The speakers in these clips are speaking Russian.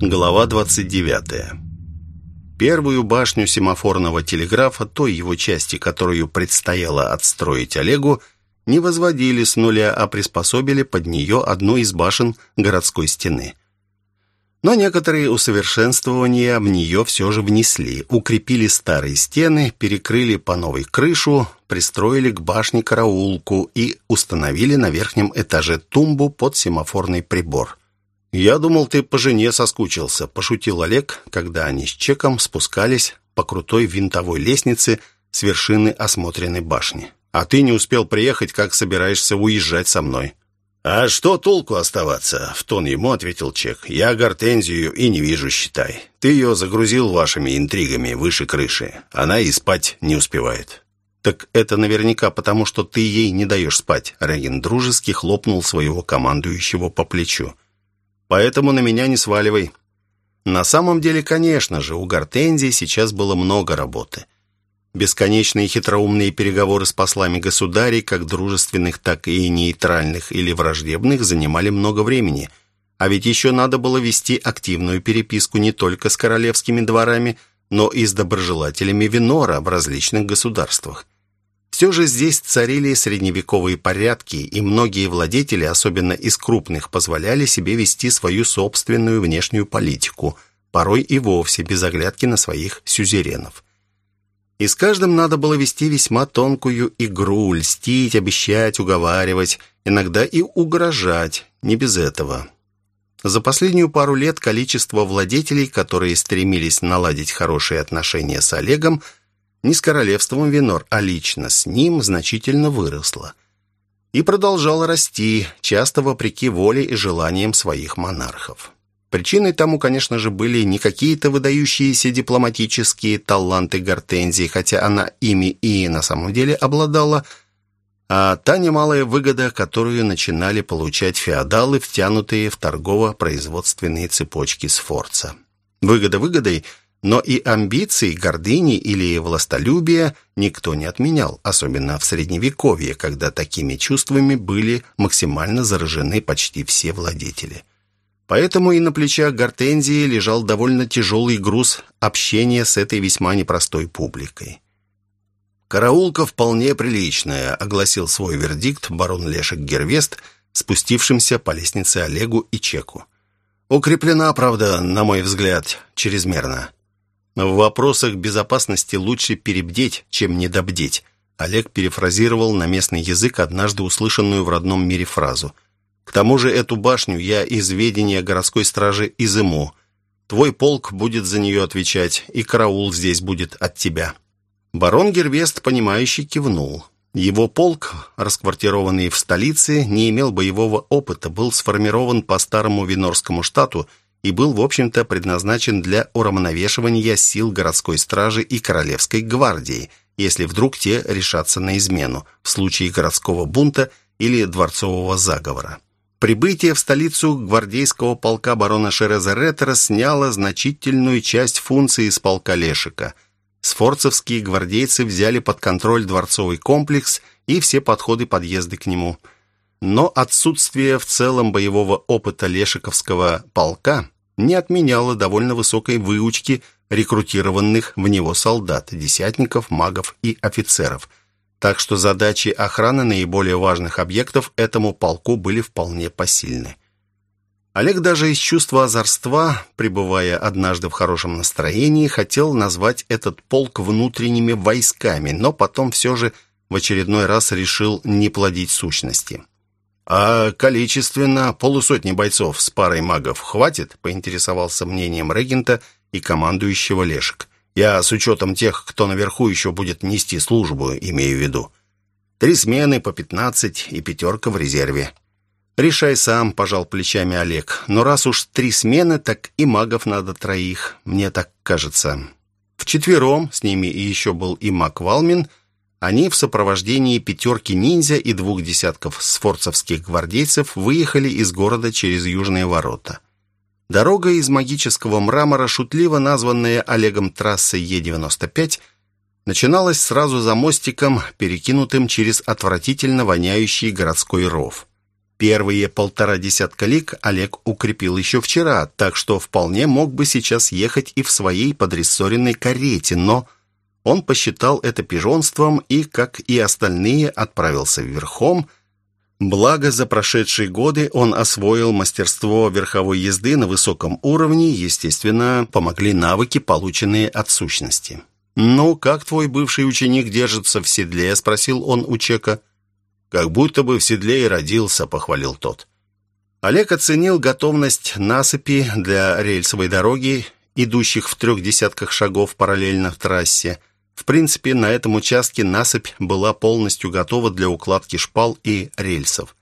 Глава 29. Первую башню семафорного телеграфа, той его части, которую предстояло отстроить Олегу, не возводили с нуля, а приспособили под нее одну из башен городской стены. Но некоторые усовершенствования в нее все же внесли, укрепили старые стены, перекрыли по новой крышу, пристроили к башне караулку и установили на верхнем этаже тумбу под семафорный прибор. «Я думал, ты по жене соскучился», – пошутил Олег, когда они с Чеком спускались по крутой винтовой лестнице с вершины осмотренной башни. «А ты не успел приехать, как собираешься уезжать со мной». «А что толку оставаться?» — в тон ему ответил Чек. «Я гортензию и не вижу, считай. Ты ее загрузил вашими интригами выше крыши. Она и спать не успевает». «Так это наверняка потому, что ты ей не даешь спать», — Реген дружески хлопнул своего командующего по плечу. «Поэтому на меня не сваливай». На самом деле, конечно же, у Гортензии сейчас было много работы — Бесконечные хитроумные переговоры с послами государей, как дружественных, так и нейтральных или враждебных, занимали много времени. А ведь еще надо было вести активную переписку не только с королевскими дворами, но и с доброжелателями Винора в различных государствах. Все же здесь царили средневековые порядки, и многие владетели, особенно из крупных, позволяли себе вести свою собственную внешнюю политику, порой и вовсе без оглядки на своих сюзеренов. И с каждым надо было вести весьма тонкую игру, льстить, обещать, уговаривать, иногда и угрожать, не без этого. За последнюю пару лет количество владетелей, которые стремились наладить хорошие отношения с Олегом, не с королевством Венор, а лично с ним, значительно выросло. И продолжало расти, часто вопреки воле и желаниям своих монархов. Причиной тому, конечно же, были не какие-то выдающиеся дипломатические таланты Гортензии, хотя она ими и на самом деле обладала, а та немалая выгода, которую начинали получать феодалы, втянутые в торгово-производственные цепочки Сфорца. Выгода выгодой, но и амбиций, гордыни или властолюбия никто не отменял, особенно в Средневековье, когда такими чувствами были максимально заражены почти все владетели. Поэтому и на плечах Гортензии лежал довольно тяжелый груз общения с этой весьма непростой публикой. «Караулка вполне приличная», — огласил свой вердикт барон Лешек Гервест, спустившимся по лестнице Олегу и Чеку. «Укреплена, правда, на мой взгляд, чрезмерно. В вопросах безопасности лучше перебдеть, чем недобдеть», Олег перефразировал на местный язык однажды услышанную в родном мире фразу — к тому же эту башню я из ведения городской стражи изыму. Твой полк будет за нее отвечать, и караул здесь будет от тебя». Барон Гервест, понимающий, кивнул. Его полк, расквартированный в столице, не имел боевого опыта, был сформирован по старому Винорскому штату и был, в общем-то, предназначен для уравновешивания сил городской стражи и королевской гвардии, если вдруг те решатся на измену в случае городского бунта или дворцового заговора. Прибытие в столицу гвардейского полка барона Шереза Реттера сняло значительную часть функций из полка Лешика. Сфорцевские гвардейцы взяли под контроль дворцовый комплекс и все подходы подъезды к нему. Но отсутствие в целом боевого опыта Лешиковского полка не отменяло довольно высокой выучки рекрутированных в него солдат, десятников, магов и офицеров – так что задачи охраны наиболее важных объектов этому полку были вполне посильны. Олег даже из чувства озорства, пребывая однажды в хорошем настроении, хотел назвать этот полк внутренними войсками, но потом все же в очередной раз решил не плодить сущности. «А количественно полусотни бойцов с парой магов хватит?» — поинтересовался мнением регента и командующего Лешек. Я с учетом тех, кто наверху еще будет нести службу, имею в виду. Три смены по пятнадцать и пятерка в резерве. Решай сам, пожал плечами Олег. Но раз уж три смены, так и магов надо троих, мне так кажется. Вчетвером, с ними и еще был и маг Валмин, они в сопровождении пятерки ниндзя и двух десятков сфорцевских гвардейцев выехали из города через южные ворота. Дорога из магического мрамора, шутливо названная Олегом трассой Е-95, начиналась сразу за мостиком, перекинутым через отвратительно воняющий городской ров. Первые полтора десятка лиг Олег укрепил еще вчера, так что вполне мог бы сейчас ехать и в своей подрессоренной карете, но он посчитал это пижонством и, как и остальные, отправился верхом. Благо, за прошедшие годы он освоил мастерство верховой езды на высоком уровне, естественно, помогли навыки, полученные от сущности. «Ну, как твой бывший ученик держится в седле?» – спросил он у Чека. «Как будто бы в седле и родился», – похвалил тот. Олег оценил готовность насыпи для рельсовой дороги, идущих в трех десятках шагов параллельно трассе. В принципе, на этом участке насыпь была полностью готова для укладки шпал и рельсов.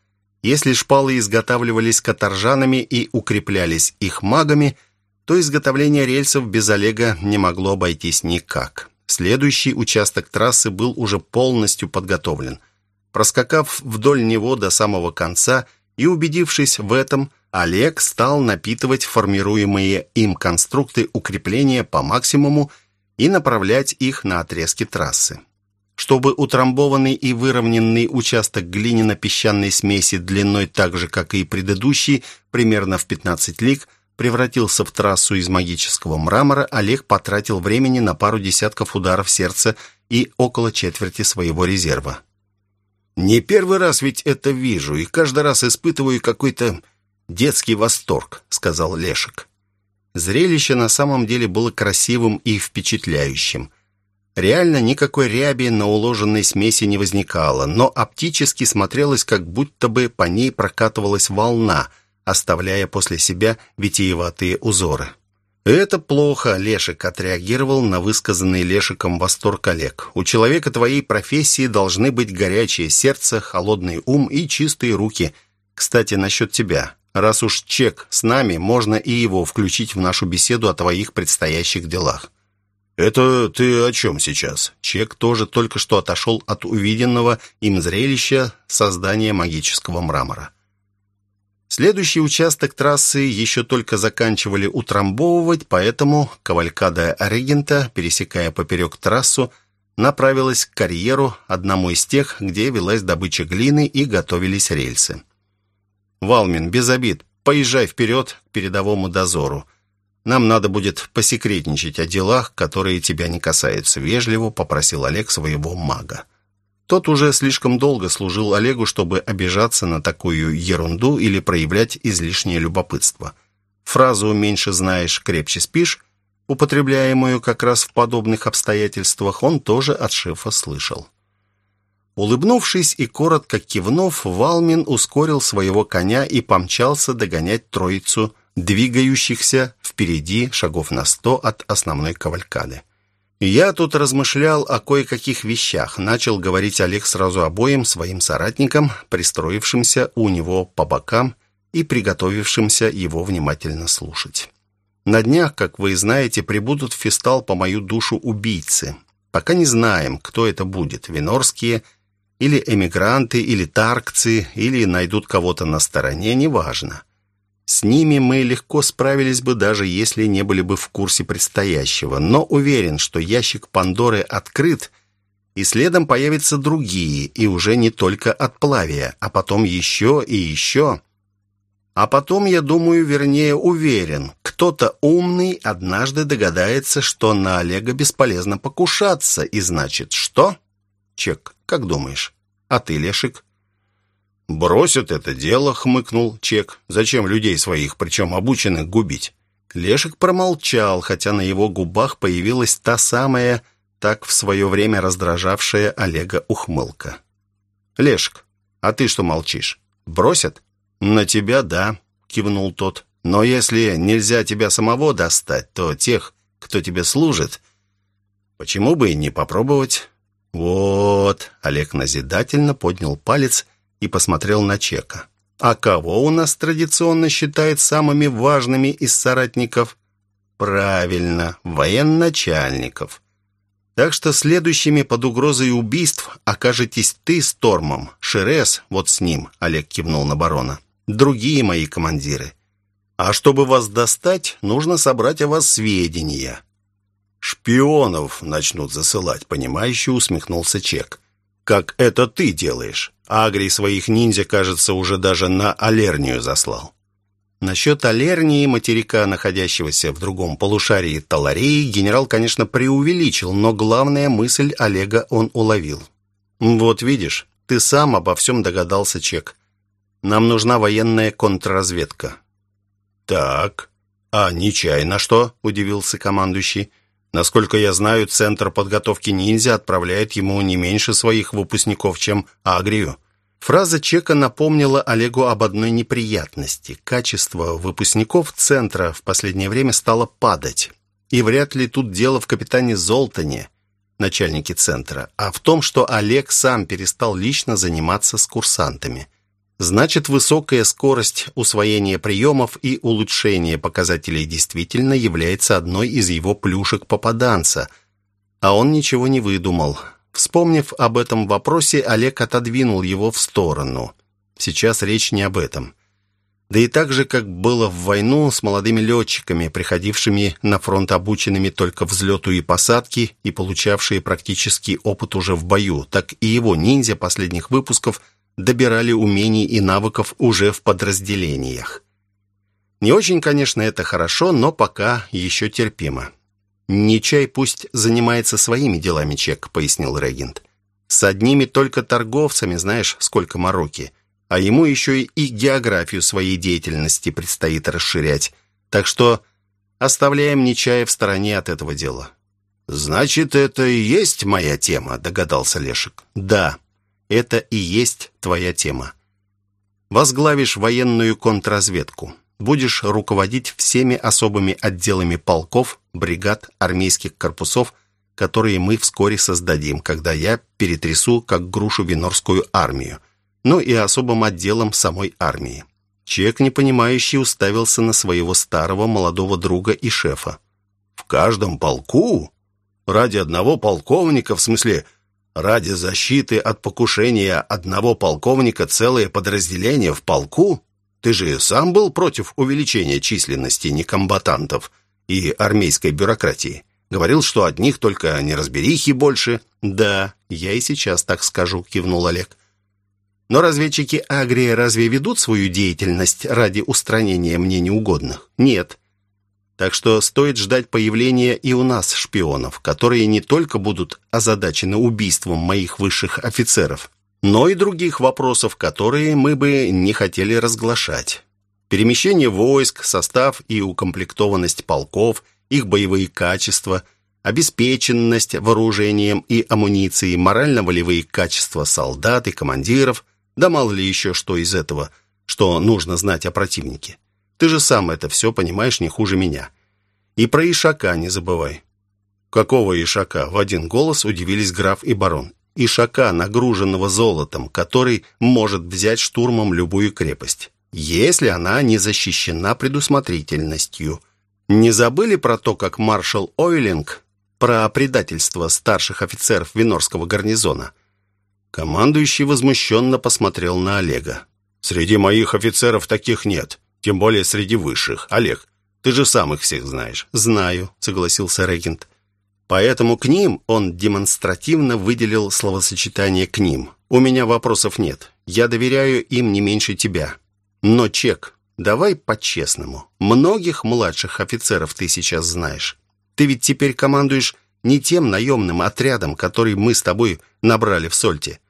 Если шпалы изготавливались каторжанами и укреплялись их магами, то изготовление рельсов без Олега не могло обойтись никак. Следующий участок трассы был уже полностью подготовлен. Проскакав вдоль него до самого конца и убедившись в этом, Олег стал напитывать формируемые им конструкты укрепления по максимуму и направлять их на отрезки трассы. Чтобы утрамбованный и выровненный участок глиняно-песчаной смеси длиной так же, как и предыдущий, примерно в 15 лиг, превратился в трассу из магического мрамора, Олег потратил времени на пару десятков ударов сердца и около четверти своего резерва. Не первый раз ведь это вижу, и каждый раз испытываю какой-то детский восторг», — сказал Лешек. Зрелище на самом деле было красивым и впечатляющим. Реально никакой ряби на уложенной смеси не возникало, но оптически смотрелось, как будто бы по ней прокатывалась волна, оставляя после себя витиеватые узоры. «Это плохо», — Лешек отреагировал на высказанный Лешиком восторг Олег. «У человека твоей профессии должны быть горячее сердце, холодный ум и чистые руки. Кстати, насчет тебя. Раз уж Чек с нами, можно и его включить в нашу беседу о твоих предстоящих делах». «Это ты о чем сейчас?» Чек тоже только что отошел от увиденного им зрелища создания магического мрамора. Следующий участок трассы еще только заканчивали утрамбовывать, поэтому кавалькада регента, пересекая поперек трассу, направилась к карьеру, одному из тех, где велась добыча глины и готовились рельсы. «Валмин, без обид, поезжай вперед к передовому дозору. Нам надо будет посекретничать о делах, которые тебя не касаются», — вежливо попросил Олег своего мага. Тот уже слишком долго служил Олегу, чтобы обижаться на такую ерунду или проявлять излишнее любопытство. Фразу «меньше знаешь, крепче спишь», употребляемую как раз в подобных обстоятельствах, он тоже от шефа слышал. Улыбнувшись и коротко кивнув, Валмин ускорил своего коня и помчался догонять троицу, двигающихся впереди шагов на сто от основной кавалькады. Я тут размышлял о кое-каких вещах. Начал говорить Олег сразу обоим своим соратникам, пристроившимся у него по бокам и приготовившимся его внимательно слушать. На днях, как вы знаете, прибудут в фестал по мою душу убийцы. Пока не знаем, кто это будет, винорские или эмигранты, или таркцы, или найдут кого-то на стороне, неважно. С ними мы легко справились бы, даже если не были бы в курсе предстоящего. Но уверен, что ящик Пандоры открыт, и следом появятся другие, и уже не только от плавия, а потом еще и еще. А потом, я думаю, вернее уверен, кто-то умный однажды догадается, что на Олега бесполезно покушаться, и значит, что? Чек, как думаешь? А ты, Лешик? «Бросят это дело», — хмыкнул Чек. «Зачем людей своих, причем обученных, губить?» Лешек промолчал, хотя на его губах появилась та самая, так в свое время раздражавшая Олега ухмылка. «Лешек, а ты что молчишь? Бросят?» «На тебя, да», — кивнул тот. «Но если нельзя тебя самого достать, то тех, кто тебе служит, почему бы и не попробовать?» «Вот», — Олег назидательно поднял палец и посмотрел на Чека. «А кого у нас традиционно считают самыми важными из соратников?» «Правильно, военачальников». «Так что следующими под угрозой убийств окажетесь ты с Тормом, Шерес, вот с ним», — Олег кивнул на барона, «другие мои командиры. А чтобы вас достать, нужно собрать о вас сведения». «Шпионов начнут засылать», — понимающе усмехнулся Чек. как это ты делаешь. Агрий своих ниндзя, кажется, уже даже на Алернию заслал. Насчет Алернии, материка, находящегося в другом полушарии Талареи, генерал, конечно, преувеличил, но главная мысль Олега он уловил. «Вот видишь, ты сам обо всем догадался, Чек. Нам нужна военная контрразведка». «Так, а Нечай на что?» – удивился командующий. «Насколько я знаю, Центр подготовки ниндзя отправляет ему не меньше своих выпускников, чем Агрию». Фраза Чека напомнила Олегу об одной неприятности. Качество выпускников Центра в последнее время стало падать. И вряд ли тут дело в капитане Золтане, начальнике Центра, а в том, что Олег сам перестал лично заниматься с курсантами. Значит, высокая скорость усвоения приемов и улучшение показателей действительно является одной из его плюшек попаданца. А он ничего не выдумал. Вспомнив об этом вопросе, Олег отодвинул его в сторону. Сейчас речь не об этом. Да и так же, как было в войну с молодыми летчиками, приходившими на фронт обученными только взлету и посадке и получавшие практический опыт уже в бою, так и его ниндзя последних выпусков добирали умений и навыков уже в подразделениях. Не очень, конечно, это хорошо, но пока еще терпимо. «Нечай пусть занимается своими делами, Чек», — пояснил регент. «С одними только торговцами знаешь, сколько мороки, а ему еще и географию своей деятельности предстоит расширять. Так что оставляем Нечая в стороне от этого дела». «Значит, это и есть моя тема», — догадался Лешек. «Да, это и есть твоя тема. Возглавишь военную контрразведку» будешь руководить всеми особыми отделами полков, бригад, армейских корпусов, которые мы вскоре создадим, когда я перетрясу как грушу Винорскую армию, ну и особым отделом самой армии. Чек, непонимающий, уставился на своего старого молодого друга и шефа. «В каждом полку? Ради одного полковника, в смысле, ради защиты от покушения одного полковника целое подразделение в полку?» Ты же сам был против увеличения численности некомбатантов и армейской бюрократии. Говорил, что от них только неразберихи больше. Да, я и сейчас так скажу, кивнул Олег. Но разведчики Агрии разве ведут свою деятельность ради устранения мне неугодных? Нет. Так что стоит ждать появления и у нас шпионов, которые не только будут озадачены убийством моих высших офицеров, но и других вопросов, которые мы бы не хотели разглашать. Перемещение войск, состав и укомплектованность полков, их боевые качества, обеспеченность вооружением и амуницией, морально-волевые качества солдат и командиров, да мало ли еще что из этого, что нужно знать о противнике. Ты же сам это все понимаешь не хуже меня. И про Ишака не забывай. Какого Ишака? В один голос удивились граф и барон ишака, нагруженного золотом, который может взять штурмом любую крепость, если она не защищена предусмотрительностью. Не забыли про то, как маршал Ойлинг про предательство старших офицеров Винорского гарнизона? Командующий возмущенно посмотрел на Олега. «Среди моих офицеров таких нет, тем более среди высших. Олег, ты же сам их всех знаешь». «Знаю», — согласился регент. Поэтому к ним он демонстративно выделил словосочетание «к ним». «У меня вопросов нет. Я доверяю им не меньше тебя. Но, Чек, давай по-честному. Многих младших офицеров ты сейчас знаешь. Ты ведь теперь командуешь не тем наемным отрядом, который мы с тобой набрали в Сольте.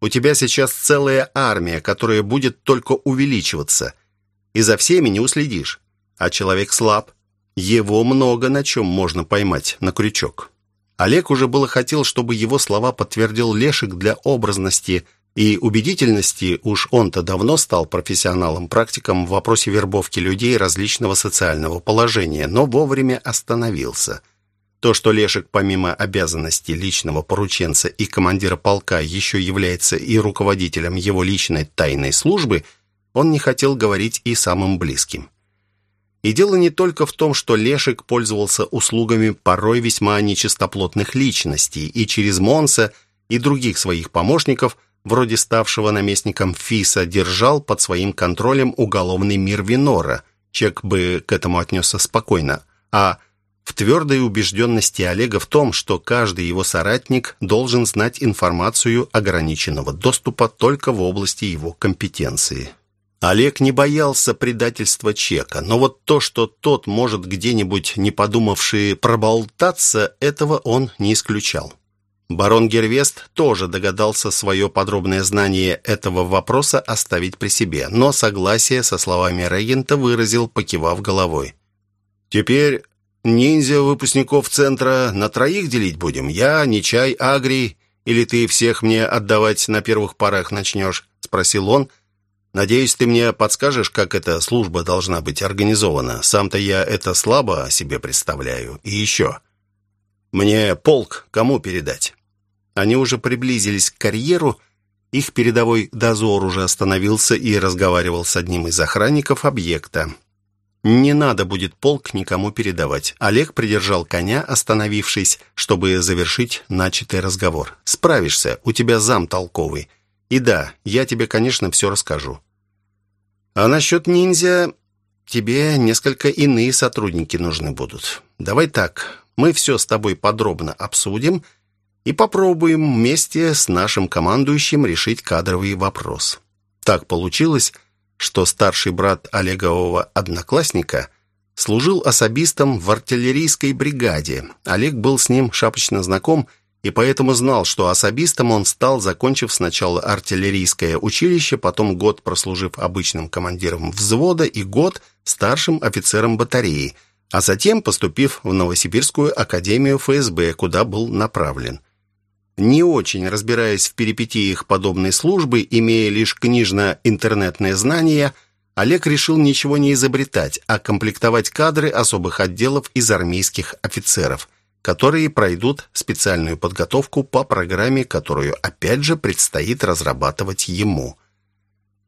У тебя сейчас целая армия, которая будет только увеличиваться. И за всеми не уследишь. А человек слаб, его много на чем можно поймать на крючок. Олег уже было хотел, чтобы его слова подтвердил Лешик для образности и убедительности, уж он-то давно стал профессионалом-практиком в вопросе вербовки людей различного социального положения, но вовремя остановился. То, что Лешик помимо обязанностей личного порученца и командира полка еще является и руководителем его личной тайной службы, он не хотел говорить и самым близким. И дело не только в том, что Лешек пользовался услугами порой весьма нечистоплотных личностей, и через Монса и других своих помощников, вроде ставшего наместником Фиса, держал под своим контролем уголовный мир Винора. Чек бы к этому отнесся спокойно. А в твердой убежденности Олега в том, что каждый его соратник должен знать информацию ограниченного доступа только в области его компетенции. Олег не боялся предательства Чека, но вот то, что тот может где-нибудь, не подумавший проболтаться, этого он не исключал. Барон Гервест тоже догадался свое подробное знание этого вопроса оставить при себе, но согласие со словами регента выразил, покивав головой. «Теперь ниндзя выпускников центра на троих делить будем? Я, Нечай, Агрий, или ты всех мне отдавать на первых порах начнешь?» — спросил он. «Надеюсь, ты мне подскажешь, как эта служба должна быть организована. Сам-то я это слабо себе представляю. И еще...» «Мне полк кому передать?» Они уже приблизились к карьеру, их передовой дозор уже остановился и разговаривал с одним из охранников объекта. Не надо будет полк никому передавать. Олег придержал коня, остановившись, чтобы завершить начатый разговор. «Справишься, у тебя зам толковый. И да, я тебе, конечно, все расскажу. А насчет ниндзя тебе несколько иные сотрудники нужны будут. Давай так, мы все с тобой подробно обсудим и попробуем вместе с нашим командующим решить кадровый вопрос. Так получилось, что старший брат Олегового одноклассника служил особистом в артиллерийской бригаде. Олег был с ним шапочно знаком и поэтому знал, что особистом он стал, закончив сначала артиллерийское училище, потом год прослужив обычным командиром взвода и год старшим офицером батареи, а затем поступив в Новосибирскую академию ФСБ, куда был направлен. Не очень разбираясь в перипетиях подобной службы, имея лишь книжно-интернетные знания, Олег решил ничего не изобретать, а комплектовать кадры особых отделов из армейских офицеров, которые пройдут специальную подготовку по программе, которую опять же предстоит разрабатывать ему.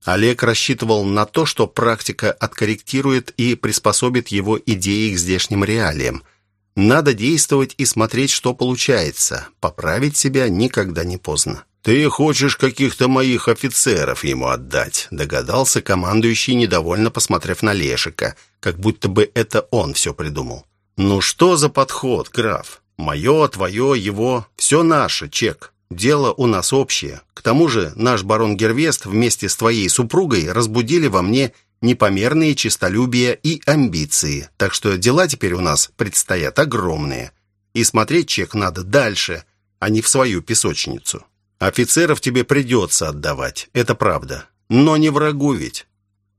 Олег рассчитывал на то, что практика откорректирует и приспособит его идеи к здешним реалиям – надо действовать и смотреть, что получается. Поправить себя никогда не поздно. «Ты хочешь каких-то моих офицеров ему отдать?» Догадался командующий, недовольно посмотрев на Лешика, как будто бы это он все придумал. «Ну что за подход, граф? Мое, твое, его, все наше, чек. Дело у нас общее. К тому же наш барон Гервест вместе с твоей супругой разбудили во мне непомерные честолюбие и амбиции. Так что дела теперь у нас предстоят огромные. И смотреть чек надо дальше, а не в свою песочницу. Офицеров тебе придется отдавать, это правда. Но не врагу ведь.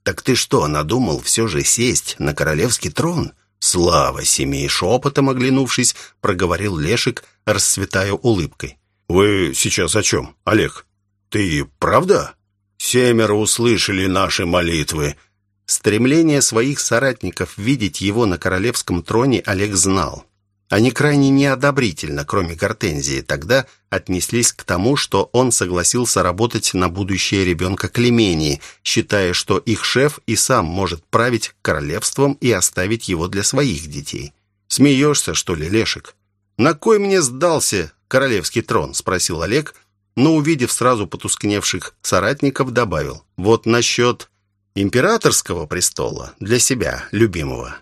Так ты что, надумал все же сесть на королевский трон? Слава семьи, шепотом оглянувшись, проговорил Лешик, расцветая улыбкой. «Вы сейчас о чем, Олег? Ты правда?» «Семеро услышали наши молитвы. Стремление своих соратников видеть его на королевском троне Олег знал. Они крайне неодобрительно, кроме Гортензии, тогда отнеслись к тому, что он согласился работать на будущее ребенка Клемении, считая, что их шеф и сам может править королевством и оставить его для своих детей. «Смеешься, что ли, Лешек?» «На кой мне сдался королевский трон?» – спросил Олег, но, увидев сразу потускневших соратников, добавил. «Вот насчет императорского престола для себя, любимого.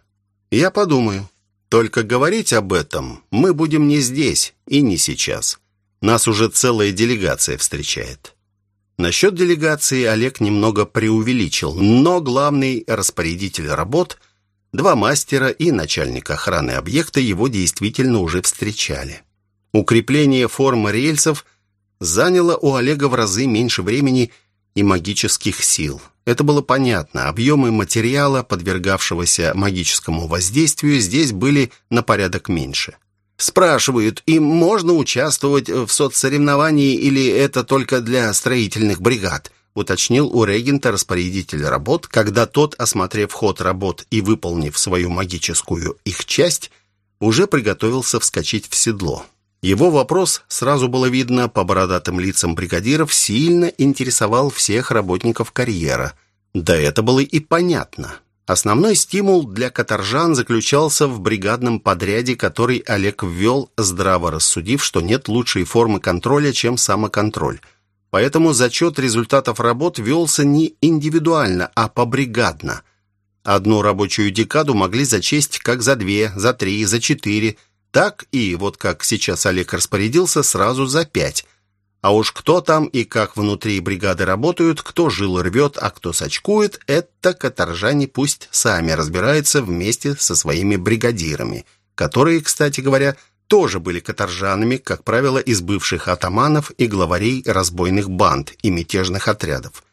Я подумаю. Только говорить об этом мы будем не здесь и не сейчас. Нас уже целая делегация встречает. Насчет делегации Олег немного преувеличил, но главный распорядитель работ, два мастера и начальник охраны объекта его действительно уже встречали. Укрепление формы рельсов заняло у Олега в разы меньше времени и магических сил – это было понятно. Объемы материала, подвергавшегося магическому воздействию, здесь были на порядок меньше. Спрашивают, им можно участвовать в соцсоревновании или это только для строительных бригад? уточнил у регента распорядитель работ, когда тот, осмотрев ход работ и выполнив свою магическую их часть, уже приготовился вскочить в седло. Его вопрос, сразу было видно по бородатым лицам бригадиров, сильно интересовал всех работников карьера. Да это было и понятно. Основной стимул для каторжан заключался в бригадном подряде, который Олег ввел, здраво рассудив, что нет лучшей формы контроля, чем самоконтроль. Поэтому зачет результатов работ велся не индивидуально, а побригадно. Одну рабочую декаду могли зачесть как за две, за три, за четыре, так и, вот как сейчас Олег распорядился, сразу за пять. А уж кто там и как внутри бригады работают, кто жил рвет, а кто сочкует, это каторжане пусть сами разбираются вместе со своими бригадирами, которые, кстати говоря, тоже были каторжанами, как правило, из бывших атаманов и главарей разбойных банд и мятежных отрядов.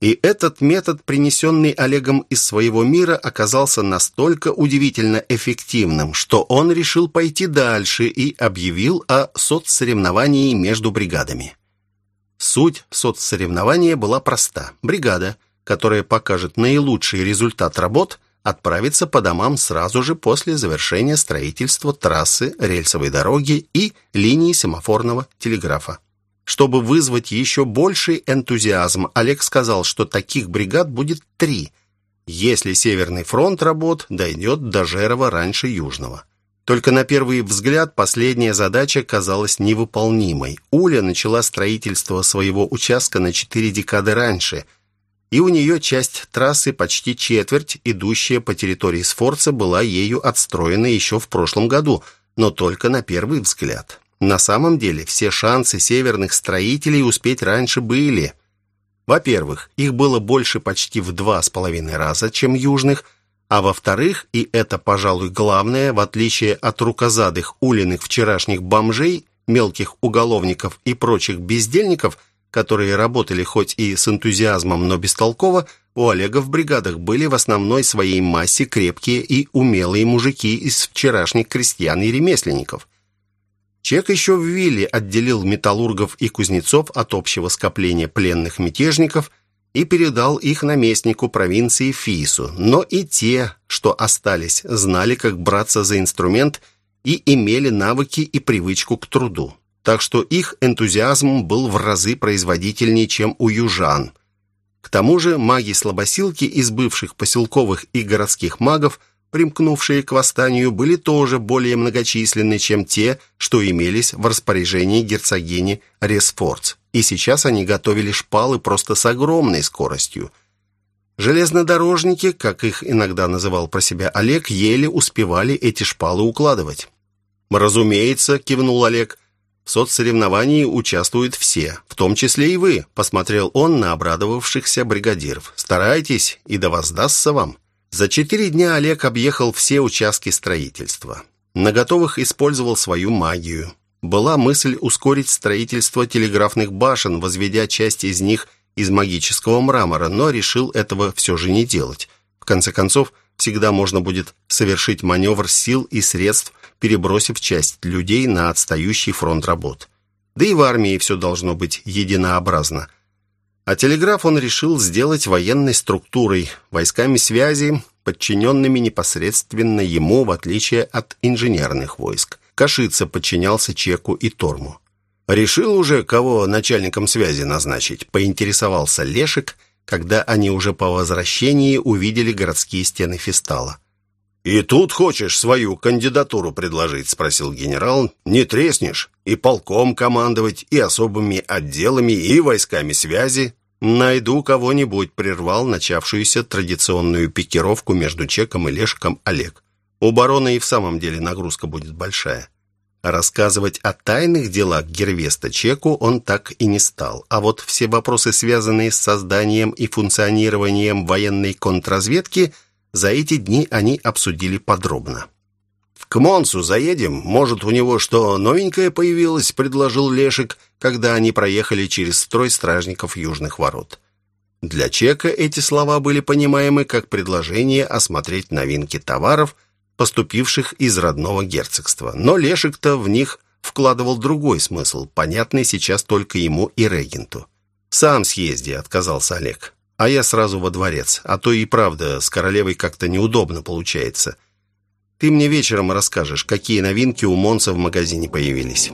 И этот метод, принесенный Олегом из своего мира, оказался настолько удивительно эффективным, что он решил пойти дальше и объявил о соцсоревновании между бригадами. Суть соцсоревнования была проста. Бригада, которая покажет наилучший результат работ, отправится по домам сразу же после завершения строительства трассы, рельсовой дороги и линии семафорного телеграфа. Чтобы вызвать еще больший энтузиазм, Олег сказал, что таких бригад будет три, если Северный фронт работ дойдет до Жерова раньше Южного. Только на первый взгляд последняя задача казалась невыполнимой. Уля начала строительство своего участка на четыре декады раньше, и у нее часть трассы, почти четверть, идущая по территории Сфорца, была ею отстроена еще в прошлом году, но только на первый взгляд. На самом деле все шансы северных строителей успеть раньше были. Во-первых, их было больше почти в два с половиной раза, чем южных, а во-вторых, и это, пожалуй, главное, в отличие от рукозадых улиных вчерашних бомжей, мелких уголовников и прочих бездельников, которые работали хоть и с энтузиазмом, но бестолково, у Олега в бригадах были в основной своей массе крепкие и умелые мужики из вчерашних крестьян и ремесленников – Чек еще в Вилле отделил металлургов и кузнецов от общего скопления пленных мятежников и передал их наместнику провинции Фису. Но и те, что остались, знали, как браться за инструмент и имели навыки и привычку к труду. Так что их энтузиазм был в разы производительнее, чем у южан. К тому же маги-слабосилки из бывших поселковых и городских магов – примкнувшие к восстанию, были тоже более многочисленны, чем те, что имелись в распоряжении герцогини Ресфордс. И сейчас они готовили шпалы просто с огромной скоростью. Железнодорожники, как их иногда называл про себя Олег, еле успевали эти шпалы укладывать. «Разумеется», — кивнул Олег, — «в соцсоревновании участвуют все, в том числе и вы», — посмотрел он на обрадовавшихся бригадиров. «Старайтесь, и да воздастся вам». За четыре дня Олег объехал все участки строительства. На готовых использовал свою магию. Была мысль ускорить строительство телеграфных башен, возведя часть из них из магического мрамора, но решил этого все же не делать. В конце концов, всегда можно будет совершить маневр сил и средств, перебросив часть людей на отстающий фронт работ. Да и в армии все должно быть единообразно. А телеграф он решил сделать военной структурой, войсками связи, подчиненными непосредственно ему, в отличие от инженерных войск. Кашица подчинялся Чеку и Торму. «Решил уже, кого начальником связи назначить?» – поинтересовался Лешек, когда они уже по возвращении увидели городские стены Фистала. «И тут хочешь свою кандидатуру предложить?» – спросил генерал. «Не треснешь? И полком командовать, и особыми отделами, и войсками связи?» «Найду кого-нибудь», – прервал начавшуюся традиционную пикировку между Чеком и Лешком Олег. «У барона и в самом деле нагрузка будет большая». Рассказывать о тайных делах Гервеста Чеку он так и не стал, а вот все вопросы, связанные с созданием и функционированием военной контрразведки – за эти дни они обсудили подробно. «К Монсу заедем. Может, у него что новенькое появилось?» – предложил Лешек, когда они проехали через строй стражников Южных ворот. Для Чека эти слова были понимаемы как предложение осмотреть новинки товаров, поступивших из родного герцогства. Но Лешек-то в них вкладывал другой смысл, понятный сейчас только ему и регенту. «Сам съезди», — отказался Олег а я сразу во дворец. А то и правда, с королевой как-то неудобно получается. Ты мне вечером расскажешь, какие новинки у Монса в магазине появились».